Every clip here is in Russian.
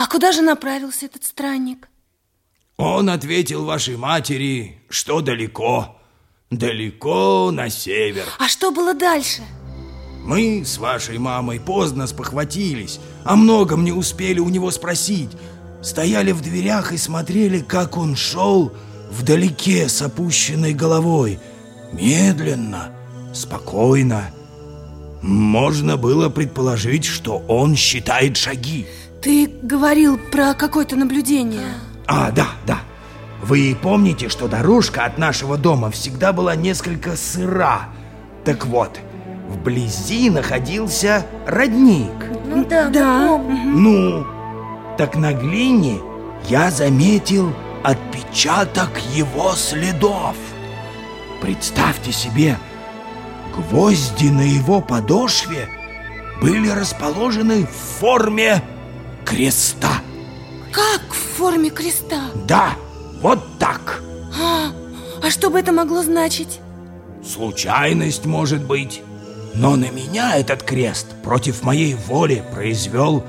А куда же направился этот странник? Он ответил вашей матери, что далеко, далеко на север. А что было дальше? Мы с вашей мамой поздно спохватились, о многом не успели у него спросить. Стояли в дверях и смотрели, как он шел вдалеке с опущенной головой. Медленно, спокойно. Можно было предположить, что он считает шаги. Ты говорил про какое-то наблюдение. А, да, да. Вы помните, что дорожка от нашего дома всегда была несколько сыра? Так вот, вблизи находился родник. Ну да, да. Ну, так на глине я заметил отпечаток его следов. Представьте себе, гвозди на его подошве были расположены в форме креста. Как в форме креста? Да, вот так. А, а что бы это могло значить? Случайность, может быть. Но на меня этот крест против моей воли произвел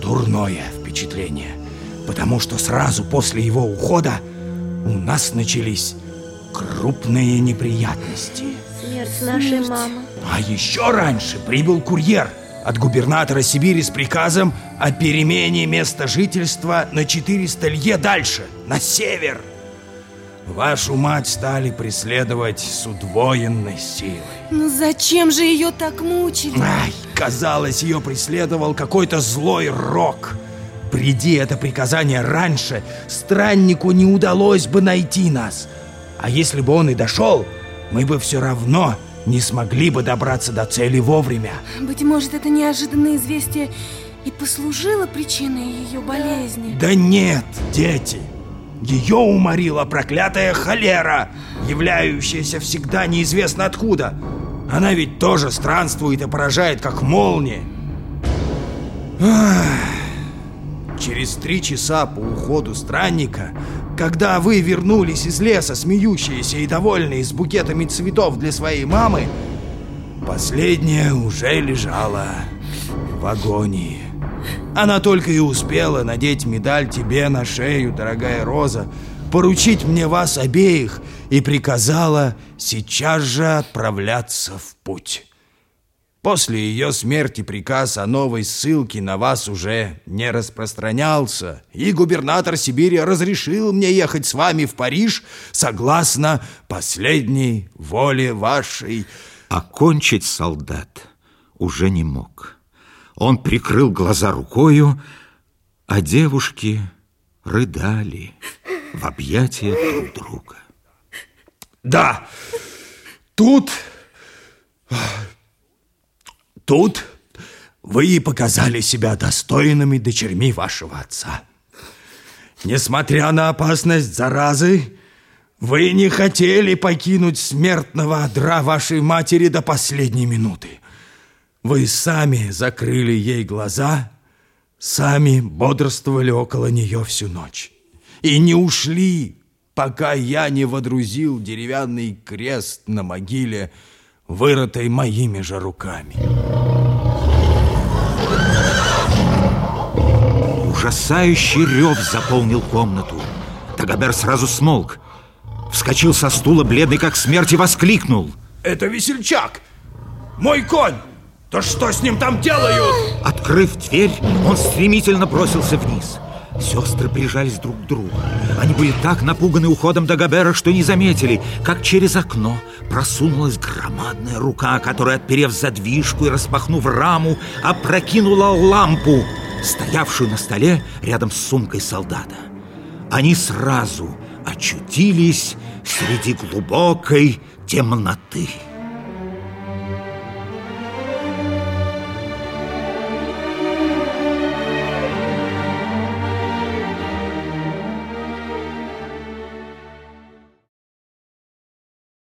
дурное впечатление. Потому что сразу после его ухода у нас начались крупные неприятности. Смерть нашей мамы. А еще раньше прибыл курьер от губернатора Сибири с приказом о перемене места жительства на 400 лье дальше, на север. Вашу мать стали преследовать с удвоенной силой. Ну зачем же ее так мучили? Ай, казалось, ее преследовал какой-то злой рок. Приди это приказание раньше, страннику не удалось бы найти нас. А если бы он и дошел, мы бы все равно не смогли бы добраться до цели вовремя. Быть может, это неожиданное известие и послужило причиной ее болезни. Да нет, дети. Ее уморила проклятая холера, являющаяся всегда неизвестно откуда. Она ведь тоже странствует и поражает, как молния. Ах. Через три часа по уходу странника, когда вы вернулись из леса, смеющиеся и довольные, с букетами цветов для своей мамы, последняя уже лежала в агонии. Она только и успела надеть медаль тебе на шею, дорогая Роза, поручить мне вас обеих и приказала сейчас же отправляться в путь. После ее смерти приказ о новой ссылке на вас уже не распространялся, и губернатор Сибири разрешил мне ехать с вами в Париж согласно последней воле вашей. Окончить солдат уже не мог. Он прикрыл глаза рукою, а девушки рыдали в объятиях друг друга. Да, тут... Тут вы и показали себя достойными дочерьми вашего отца. Несмотря на опасность заразы, вы не хотели покинуть смертного одра вашей матери до последней минуты. Вы сами закрыли ей глаза, сами бодрствовали около нее всю ночь. И не ушли, пока я не водрузил деревянный крест на могиле, вырытой моими же руками. Ужасающий рев заполнил комнату. Дагобер сразу смолк. Вскочил со стула, бледный как смерть, и воскликнул. Это весельчак! Мой конь! Да что с ним там делают? Открыв дверь, он стремительно бросился вниз. Сестры прижались друг к другу. Они были так напуганы уходом Дагобера, что не заметили, как через окно просунулась громадная рука, которая, отперев задвижку и распахнув раму, опрокинула лампу, стоявшую на столе рядом с сумкой солдата. Они сразу очутились среди глубокой темноты.